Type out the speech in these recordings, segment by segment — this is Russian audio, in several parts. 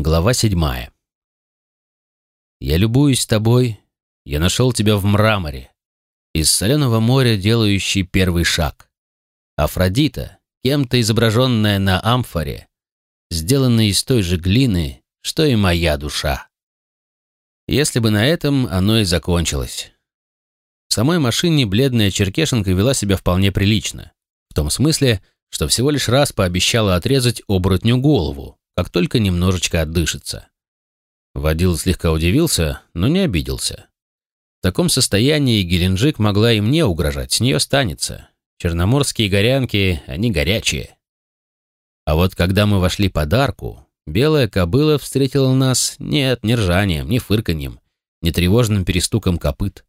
Глава седьмая. «Я любуюсь тобой, я нашел тебя в мраморе, из соленого моря делающий первый шаг. Афродита, кем-то изображенная на амфоре, сделанная из той же глины, что и моя душа. Если бы на этом оно и закончилось. В самой машине бледная черкешенка вела себя вполне прилично, в том смысле, что всего лишь раз пообещала отрезать оборотню голову, как только немножечко отдышится. Водил слегка удивился, но не обиделся. В таком состоянии Геленджик могла и мне угрожать, с нее станется. Черноморские горянки, они горячие. А вот когда мы вошли под арку, белая кобыла встретила нас нет, не ржанием, не фырканьем, не тревожным перестуком копыт.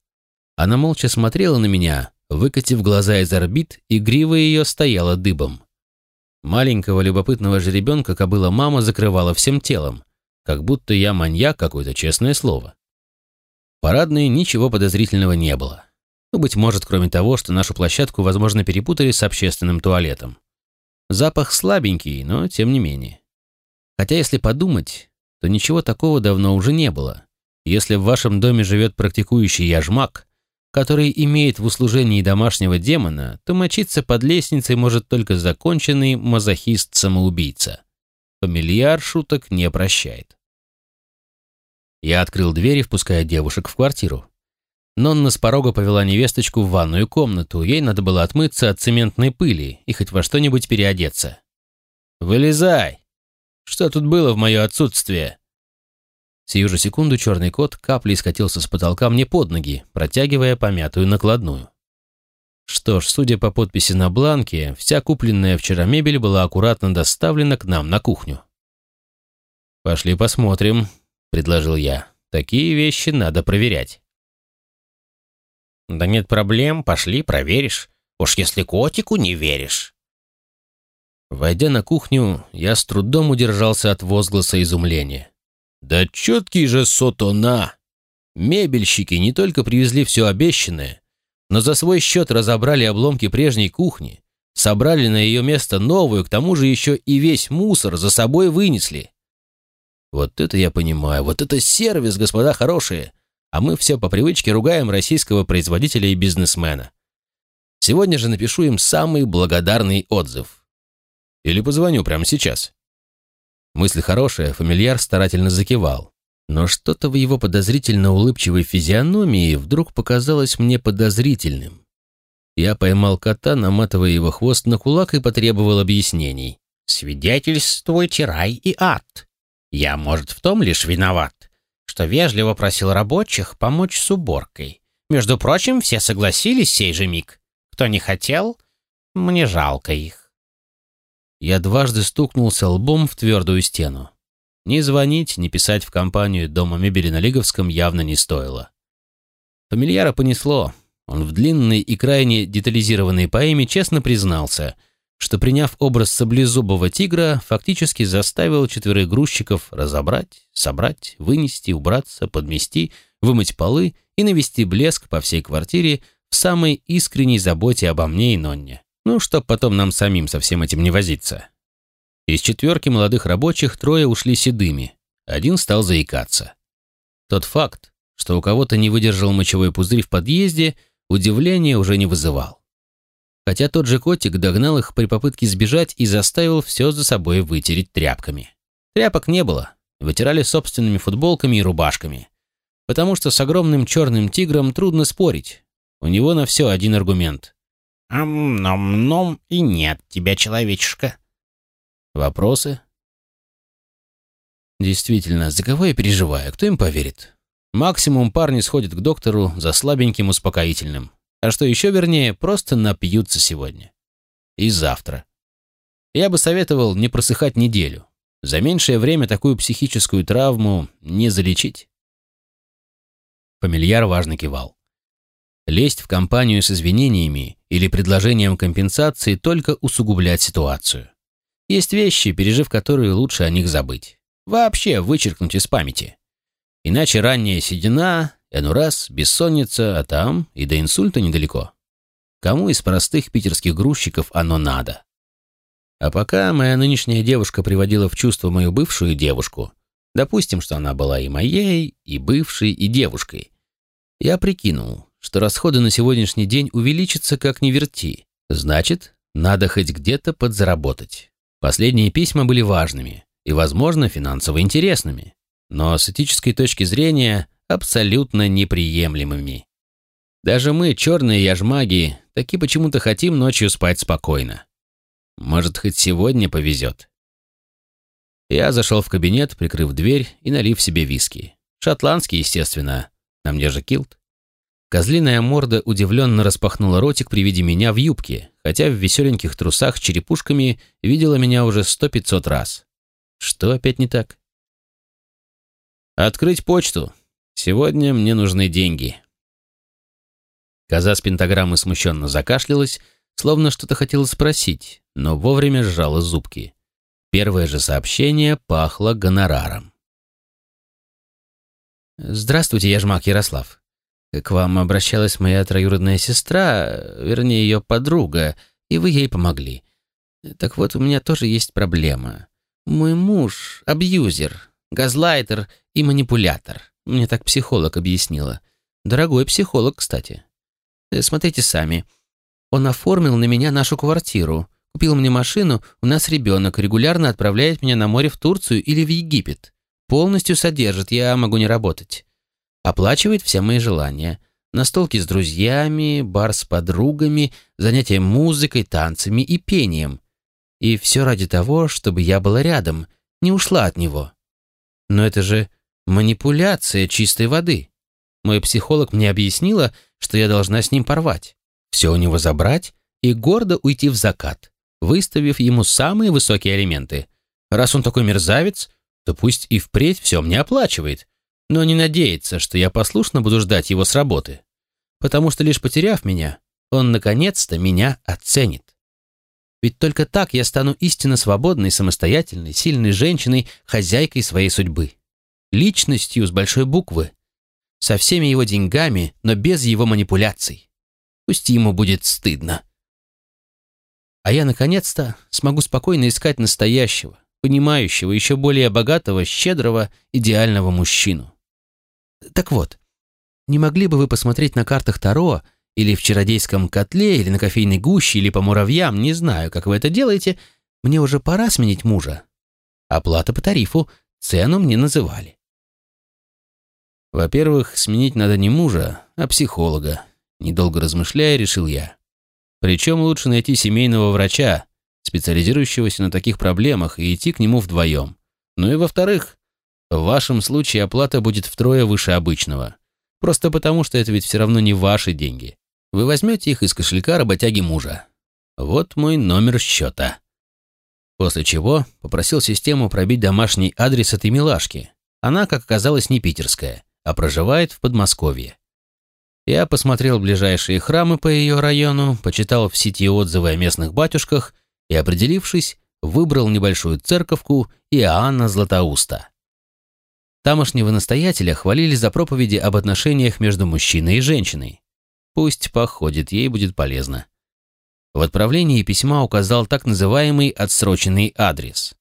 Она молча смотрела на меня, выкатив глаза из орбит, и грива ее стояла дыбом. Маленького любопытного жеребенка кобыла мама закрывала всем телом, как будто я маньяк какое-то, честное слово. Парадной ничего подозрительного не было. Ну, быть может, кроме того, что нашу площадку, возможно, перепутали с общественным туалетом. Запах слабенький, но тем не менее. Хотя, если подумать, то ничего такого давно уже не было. Если в вашем доме живет практикующий яжмак, который имеет в услужении домашнего демона, то мочиться под лестницей может только законченный мазохист-самоубийца. Фамильяр шуток не прощает. Я открыл дверь, впуская девушек в квартиру. Нонна с порога повела невесточку в ванную комнату. Ей надо было отмыться от цементной пыли и хоть во что-нибудь переодеться. «Вылезай! Что тут было в мое отсутствие?» Сию же секунду черный кот каплей скатился с потолка мне под ноги, протягивая помятую накладную. Что ж, судя по подписи на бланке, вся купленная вчера мебель была аккуратно доставлена к нам на кухню. «Пошли посмотрим», — предложил я. «Такие вещи надо проверять». «Да нет проблем, пошли, проверишь. Уж если котику не веришь». Войдя на кухню, я с трудом удержался от возгласа изумления. Да четкий же сотона! Мебельщики не только привезли все обещанное, но за свой счет разобрали обломки прежней кухни, собрали на ее место новую, к тому же еще и весь мусор за собой вынесли. Вот это я понимаю, вот это сервис, господа хорошие. А мы все по привычке ругаем российского производителя и бизнесмена. Сегодня же напишу им самый благодарный отзыв. Или позвоню прямо сейчас. Мысль хорошая, фамильяр старательно закивал. Но что-то в его подозрительно улыбчивой физиономии вдруг показалось мне подозрительным. Я поймал кота, наматывая его хвост на кулак и потребовал объяснений. «Свидетельствуйте рай и ад. Я, может, в том лишь виноват, что вежливо просил рабочих помочь с уборкой. Между прочим, все согласились сей же миг. Кто не хотел, мне жалко их. Я дважды стукнулся лбом в твердую стену. Ни звонить, ни писать в компанию дома мебели на Лиговском явно не стоило. Фамильяра понесло. Он в длинной и крайне детализированной поэме честно признался, что, приняв образ саблезубого тигра, фактически заставил четверых грузчиков разобрать, собрать, вынести, убраться, подмести, вымыть полы и навести блеск по всей квартире в самой искренней заботе обо мне и Нонне. Ну, чтоб потом нам самим со всем этим не возиться. Из четверки молодых рабочих трое ушли седыми, один стал заикаться. Тот факт, что у кого-то не выдержал мочевой пузырь в подъезде, удивления уже не вызывал. Хотя тот же котик догнал их при попытке сбежать и заставил все за собой вытереть тряпками. Тряпок не было, вытирали собственными футболками и рубашками. Потому что с огромным черным тигром трудно спорить. У него на все один аргумент. Ам-ном-ном и нет тебя, человечишка. Вопросы? Действительно, за кого я переживаю? Кто им поверит? Максимум парни сходят к доктору за слабеньким успокоительным. А что еще вернее, просто напьются сегодня. И завтра. Я бы советовал не просыхать неделю. За меньшее время такую психическую травму не залечить. Фамильяр важно кивал. Лезть в компанию с извинениями или предложением компенсации только усугублять ситуацию. Есть вещи, пережив которые лучше о них забыть. Вообще вычеркнуть из памяти. Иначе ранняя седина, ну раз, бессонница, а там и до инсульта недалеко. Кому из простых питерских грузчиков оно надо? А пока моя нынешняя девушка приводила в чувство мою бывшую девушку, Допустим, что она была и моей, и бывшей, и девушкой. Я прикинул, что расходы на сегодняшний день увеличатся как ни верти. Значит, надо хоть где-то подзаработать. Последние письма были важными и, возможно, финансово интересными, но с этической точки зрения абсолютно неприемлемыми. Даже мы, черные яжмаги, таки почему-то хотим ночью спать спокойно. Может, хоть сегодня повезет. Я зашел в кабинет, прикрыв дверь и налив себе виски. Шотландский, естественно. На мне же килт. Козлиная морда удивленно распахнула ротик при виде меня в юбке, хотя в веселеньких трусах с черепушками видела меня уже сто-пятьсот раз. Что опять не так? «Открыть почту. Сегодня мне нужны деньги». Коза с пентаграммы смущенно закашлялась, словно что-то хотела спросить, но вовремя сжала зубки. Первое же сообщение пахло гонораром. «Здравствуйте, я Жмак Ярослав. К вам обращалась моя троюродная сестра, вернее, ее подруга, и вы ей помогли. Так вот, у меня тоже есть проблема. Мой муж — абьюзер, газлайтер и манипулятор. Мне так психолог объяснила. Дорогой психолог, кстати. Смотрите сами. Он оформил на меня нашу квартиру, Купил мне машину, у нас ребенок, регулярно отправляет меня на море в Турцию или в Египет. Полностью содержит, я могу не работать. Оплачивает все мои желания. Настолки с друзьями, бар с подругами, занятия музыкой, танцами и пением. И все ради того, чтобы я была рядом, не ушла от него. Но это же манипуляция чистой воды. Мой психолог мне объяснила, что я должна с ним порвать, все у него забрать и гордо уйти в закат выставив ему самые высокие элементы. Раз он такой мерзавец, то пусть и впредь все мне оплачивает, но не надеется, что я послушно буду ждать его с работы. Потому что лишь потеряв меня, он наконец-то меня оценит. Ведь только так я стану истинно свободной, самостоятельной, сильной женщиной, хозяйкой своей судьбы. Личностью с большой буквы. Со всеми его деньгами, но без его манипуляций. Пусть ему будет стыдно а я, наконец-то, смогу спокойно искать настоящего, понимающего, еще более богатого, щедрого, идеального мужчину. Так вот, не могли бы вы посмотреть на картах Таро или в чародейском котле, или на кофейной гуще, или по муравьям, не знаю, как вы это делаете, мне уже пора сменить мужа. Оплата по тарифу, цену мне называли. Во-первых, сменить надо не мужа, а психолога. Недолго размышляя, решил я. Причем лучше найти семейного врача, специализирующегося на таких проблемах, и идти к нему вдвоем. Ну и во-вторых, в вашем случае оплата будет втрое выше обычного. Просто потому, что это ведь все равно не ваши деньги. Вы возьмете их из кошелька работяги мужа. Вот мой номер счета. После чего попросил систему пробить домашний адрес этой милашки. Она, как оказалось, не питерская, а проживает в Подмосковье. Я посмотрел ближайшие храмы по ее району, почитал в сети отзывы о местных батюшках и, определившись, выбрал небольшую церковку Иоанна Златоуста. Тамошнего настоятеля хвалили за проповеди об отношениях между мужчиной и женщиной. Пусть походит, ей будет полезно. В отправлении письма указал так называемый отсроченный адрес.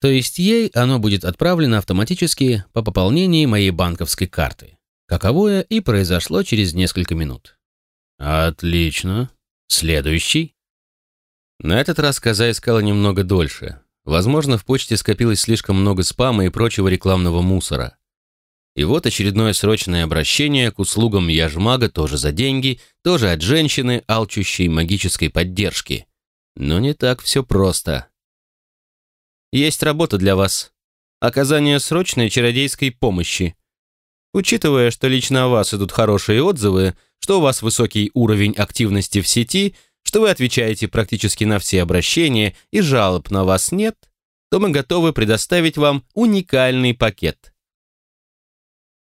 То есть ей оно будет отправлено автоматически по пополнении моей банковской карты каковое и произошло через несколько минут. «Отлично. Следующий?» На этот раз коза искала немного дольше. Возможно, в почте скопилось слишком много спама и прочего рекламного мусора. И вот очередное срочное обращение к услугам Яжмага тоже за деньги, тоже от женщины, алчущей магической поддержки. Но не так все просто. Есть работа для вас. Оказание срочной чародейской помощи. Учитывая, что лично о вас идут хорошие отзывы, что у вас высокий уровень активности в сети, что вы отвечаете практически на все обращения и жалоб на вас нет, то мы готовы предоставить вам уникальный пакет.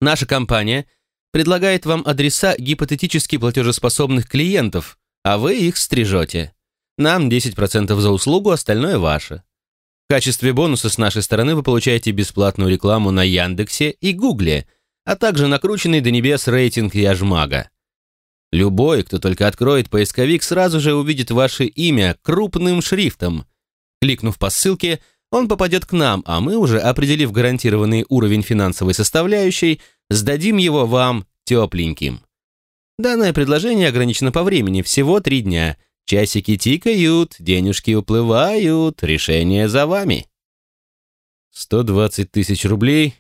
Наша компания предлагает вам адреса гипотетически платежеспособных клиентов, а вы их стрижете. Нам 10% за услугу, остальное ваше. В качестве бонуса с нашей стороны вы получаете бесплатную рекламу на Яндексе и Гугле – а также накрученный до небес рейтинг Яжмага. Любой, кто только откроет поисковик, сразу же увидит ваше имя крупным шрифтом. Кликнув по ссылке, он попадет к нам, а мы уже, определив гарантированный уровень финансовой составляющей, сдадим его вам тепленьким. Данное предложение ограничено по времени, всего три дня. Часики тикают, денежки уплывают, решение за вами. 120 тысяч рублей,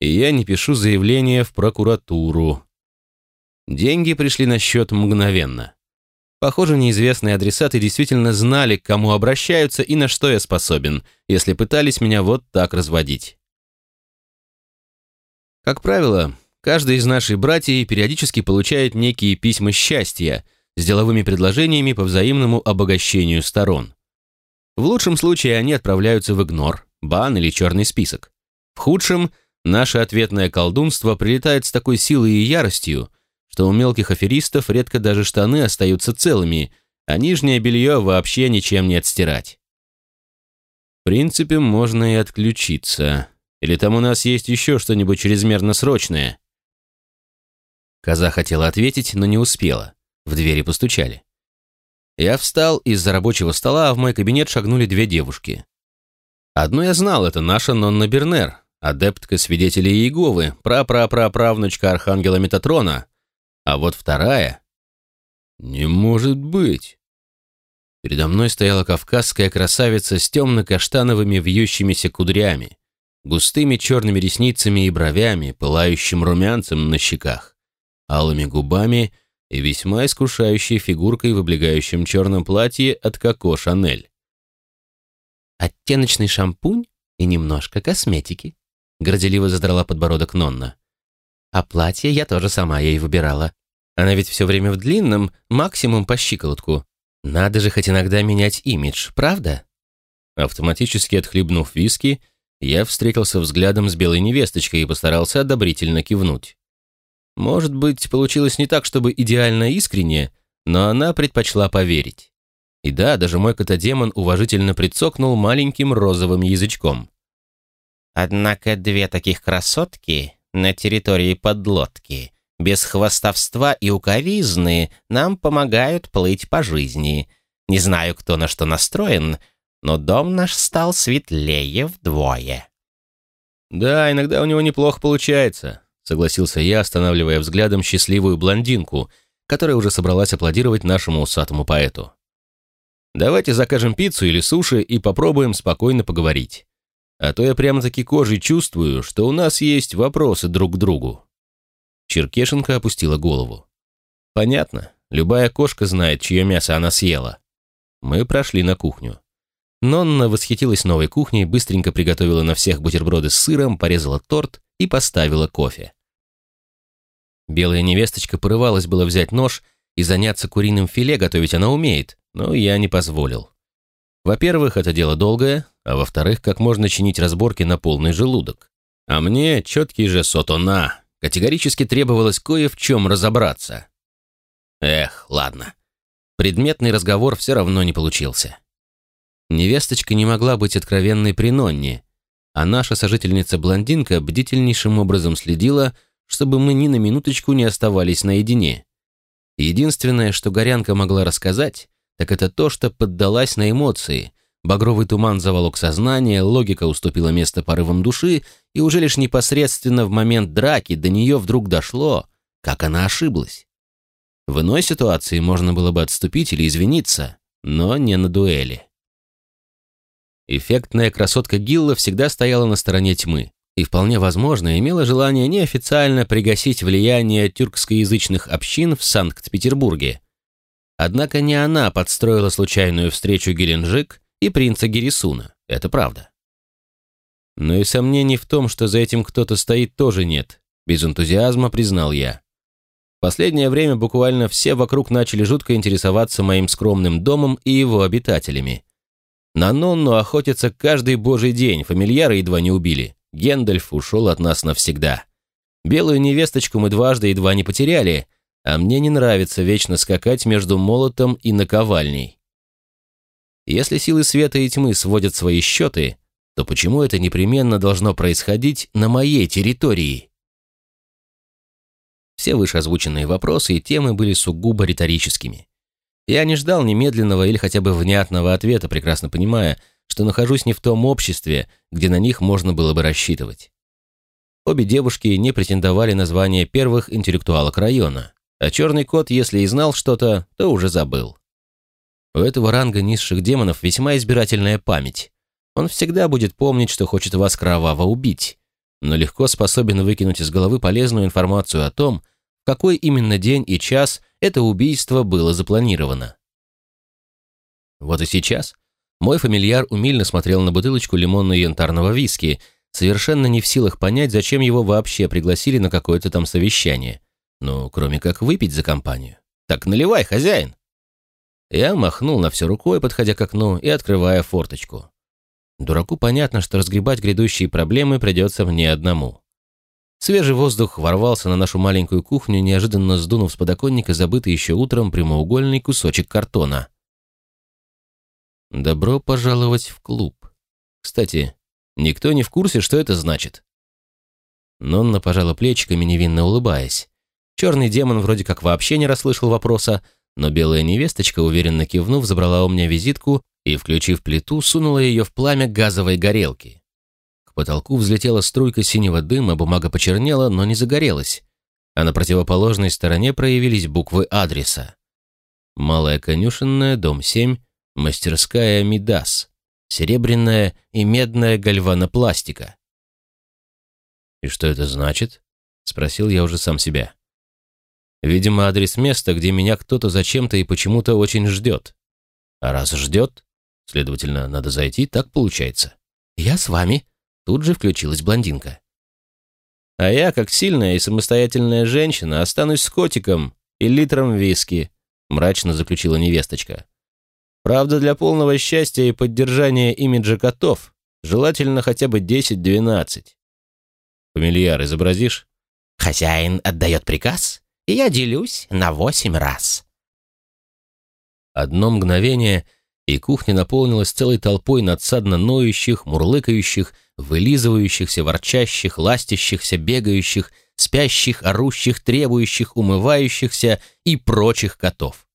и я не пишу заявление в прокуратуру. Деньги пришли на счет мгновенно. Похоже, неизвестные адресаты действительно знали, к кому обращаются и на что я способен, если пытались меня вот так разводить. Как правило, каждый из наших братьев периодически получает некие письма счастья с деловыми предложениями по взаимному обогащению сторон. В лучшем случае они отправляются в игнор, бан или черный список. В худшем наше ответное колдунство прилетает с такой силой и яростью, что у мелких аферистов редко даже штаны остаются целыми, а нижнее белье вообще ничем не отстирать. В принципе, можно и отключиться. Или там у нас есть еще что-нибудь чрезмерно срочное? Коза хотела ответить, но не успела. В двери постучали. Я встал из-за рабочего стола, а в мой кабинет шагнули две девушки. Одну я знал, это наша Нонна Бернер, адептка свидетелей Иеговы, прапраправнучка архангела Метатрона, а вот вторая... Не может быть. Передо мной стояла кавказская красавица с темно-каштановыми вьющимися кудрями, густыми черными ресницами и бровями, пылающим румянцем на щеках, алыми губами и весьма искушающей фигуркой в облегающем черном платье от Коко Шанель. «Оттеночный шампунь и немножко косметики», — горделиво задрала подбородок Нонна. А платье я тоже сама ей выбирала. Она ведь все время в длинном, максимум по щиколотку. Надо же хоть иногда менять имидж, правда? Автоматически отхлебнув виски, я встретился взглядом с белой невесточкой и постарался одобрительно кивнуть. Может быть, получилось не так, чтобы идеально искренне, но она предпочла поверить. И да, даже мой котодемон уважительно прицокнул маленьким розовым язычком. «Однако две таких красотки на территории подлодки. Без хвастовства и укоризны нам помогают плыть по жизни. Не знаю, кто на что настроен, но дом наш стал светлее вдвое». «Да, иногда у него неплохо получается», — согласился я, останавливая взглядом счастливую блондинку, которая уже собралась аплодировать нашему усатому поэту. «Давайте закажем пиццу или суши и попробуем спокойно поговорить. А то я прямо-таки кожей чувствую, что у нас есть вопросы друг к другу». Черкешенко опустила голову. «Понятно. Любая кошка знает, чье мясо она съела». Мы прошли на кухню. Нонна восхитилась новой кухней, быстренько приготовила на всех бутерброды с сыром, порезала торт и поставила кофе. Белая невесточка порывалась было взять нож и заняться куриным филе, готовить она умеет, но я не позволил. Во-первых, это дело долгое, а во-вторых, как можно чинить разборки на полный желудок. А мне, четкий же сотона, категорически требовалось кое в чем разобраться. Эх, ладно. Предметный разговор все равно не получился. Невесточка не могла быть откровенной при Нонне, а наша сожительница-блондинка бдительнейшим образом следила, чтобы мы ни на минуточку не оставались наедине. Единственное, что Горянка могла рассказать, так это то, что поддалась на эмоции. Багровый туман заволок сознание, логика уступила место порывам души, и уже лишь непосредственно в момент драки до нее вдруг дошло, как она ошиблась. В иной ситуации можно было бы отступить или извиниться, но не на дуэли. Эффектная красотка Гилла всегда стояла на стороне тьмы и вполне возможно имела желание неофициально пригасить влияние тюркскоязычных общин в Санкт-Петербурге, Однако не она подстроила случайную встречу Геленджик и принца Герисуна, это правда. Но и сомнений в том, что за этим кто-то стоит, тоже нет, без энтузиазма признал я. Последнее время буквально все вокруг начали жутко интересоваться моим скромным домом и его обитателями. На Нонну охотятся каждый божий день, фамильяры едва не убили. Гендальф ушел от нас навсегда. Белую невесточку мы дважды едва не потеряли — а мне не нравится вечно скакать между молотом и наковальней. Если силы света и тьмы сводят свои счеты, то почему это непременно должно происходить на моей территории? Все вышеозвученные вопросы и темы были сугубо риторическими. Я не ждал немедленного или хотя бы внятного ответа, прекрасно понимая, что нахожусь не в том обществе, где на них можно было бы рассчитывать. Обе девушки не претендовали на звание первых интеллектуалок района, а черный кот, если и знал что-то, то уже забыл. У этого ранга низших демонов весьма избирательная память. Он всегда будет помнить, что хочет вас кроваво убить, но легко способен выкинуть из головы полезную информацию о том, в какой именно день и час это убийство было запланировано. Вот и сейчас мой фамильяр умильно смотрел на бутылочку лимонно-янтарного виски, совершенно не в силах понять, зачем его вообще пригласили на какое-то там совещание. Ну, кроме как выпить за компанию. Так наливай, хозяин. Я махнул на все рукой, подходя к окну и открывая форточку. Дураку понятно, что разгребать грядущие проблемы придется мне одному. Свежий воздух ворвался на нашу маленькую кухню, неожиданно сдунув с подоконника забытый еще утром прямоугольный кусочек картона. Добро пожаловать в клуб. Кстати, никто не в курсе, что это значит. Нонна пожала плечиками, невинно улыбаясь. Черный демон вроде как вообще не расслышал вопроса, но белая невесточка, уверенно кивнув, забрала у меня визитку и, включив плиту, сунула ее в пламя газовой горелки. К потолку взлетела струйка синего дыма, бумага почернела, но не загорелась, а на противоположной стороне проявились буквы адреса. Малая конюшенная, дом 7, мастерская Мидас, серебряная и медная гальванопластика. «И что это значит?» — спросил я уже сам себя. Видимо, адрес места, где меня кто-то зачем-то и почему-то очень ждет. А раз ждет, следовательно, надо зайти, так получается. «Я с вами», — тут же включилась блондинка. «А я, как сильная и самостоятельная женщина, останусь с котиком и литром виски», — мрачно заключила невесточка. «Правда, для полного счастья и поддержания имиджа котов желательно хотя бы 10-12. Фамильяр изобразишь?» «Хозяин отдает приказ?» И я делюсь на восемь раз. Одно мгновение, и кухня наполнилась целой толпой надсадно ноющих, мурлыкающих, вылизывающихся, ворчащих, ластящихся, бегающих, спящих, орущих, требующих, умывающихся и прочих котов.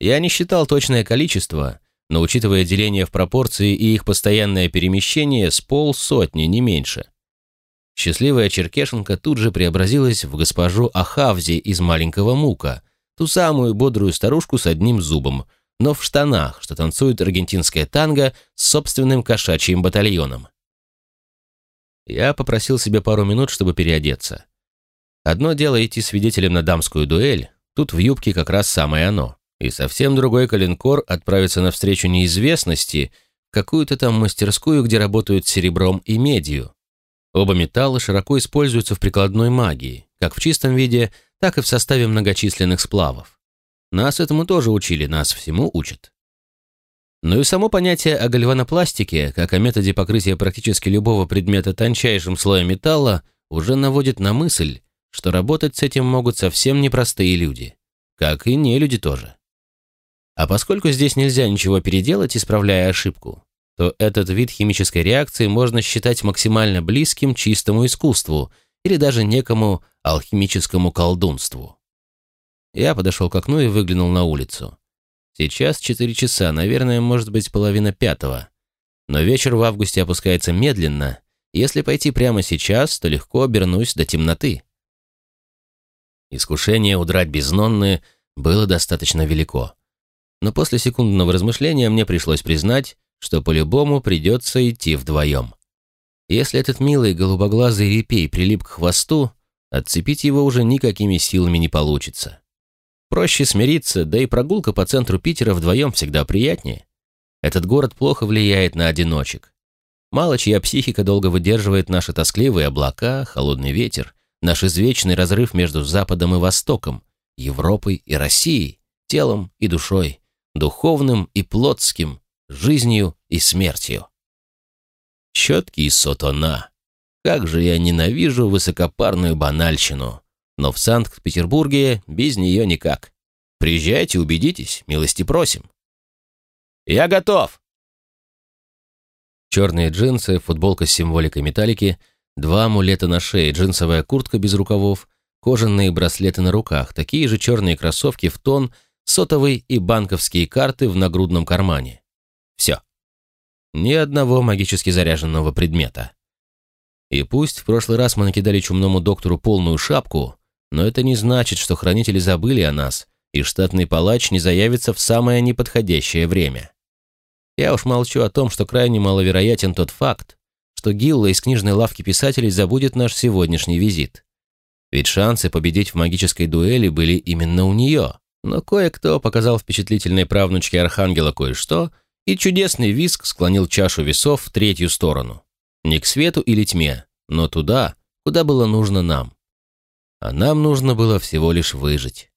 Я не считал точное количество, но, учитывая деление в пропорции и их постоянное перемещение, с полсотни, не меньше. Счастливая черкешенка тут же преобразилась в госпожу Ахавзи из маленького мука, ту самую бодрую старушку с одним зубом, но в штанах, что танцует аргентинская танго с собственным кошачьим батальоном. Я попросил себе пару минут, чтобы переодеться. Одно дело идти свидетелем на дамскую дуэль, тут в юбке как раз самое оно. И совсем другой калинкор отправиться навстречу неизвестности в какую-то там мастерскую, где работают серебром и медью. Оба металла широко используются в прикладной магии, как в чистом виде, так и в составе многочисленных сплавов. Нас этому тоже учили, нас всему учат. Но и само понятие о гальванопластике, как о методе покрытия практически любого предмета тончайшим слоем металла, уже наводит на мысль, что работать с этим могут совсем непростые люди, как и не люди тоже. А поскольку здесь нельзя ничего переделать, исправляя ошибку, то этот вид химической реакции можно считать максимально близким чистому искусству или даже некому алхимическому колдунству. Я подошел к окну и выглянул на улицу. Сейчас четыре часа, наверное, может быть половина пятого. Но вечер в августе опускается медленно. Если пойти прямо сейчас, то легко обернусь до темноты. Искушение удрать без Нонны было достаточно велико. Но после секундного размышления мне пришлось признать, что по-любому придется идти вдвоем. Если этот милый голубоглазый репей прилип к хвосту, отцепить его уже никакими силами не получится. Проще смириться, да и прогулка по центру Питера вдвоем всегда приятнее. Этот город плохо влияет на одиночек. Мало чья психика долго выдерживает наши тоскливые облака, холодный ветер, наш извечный разрыв между Западом и Востоком, Европой и Россией, телом и душой, духовным и плотским, жизнью и смертью. Четкий сотона. Как же я ненавижу высокопарную банальщину. Но в Санкт-Петербурге без нее никак. Приезжайте, убедитесь, милости просим. Я готов. Черные джинсы, футболка с символикой металлики, два амулета на шее, джинсовая куртка без рукавов, кожаные браслеты на руках, такие же черные кроссовки в тон, сотовый и банковские карты в нагрудном кармане. Все. ни одного магически заряженного предмета. И пусть в прошлый раз мы накидали чумному доктору полную шапку, но это не значит, что хранители забыли о нас, и штатный палач не заявится в самое неподходящее время. Я уж молчу о том, что крайне маловероятен тот факт, что Гилла из книжной лавки писателей забудет наш сегодняшний визит. Ведь шансы победить в магической дуэли были именно у нее. Но кое-кто показал впечатлительной правнучке Архангела кое-что, и чудесный виск склонил чашу весов в третью сторону. Не к свету или тьме, но туда, куда было нужно нам. А нам нужно было всего лишь выжить.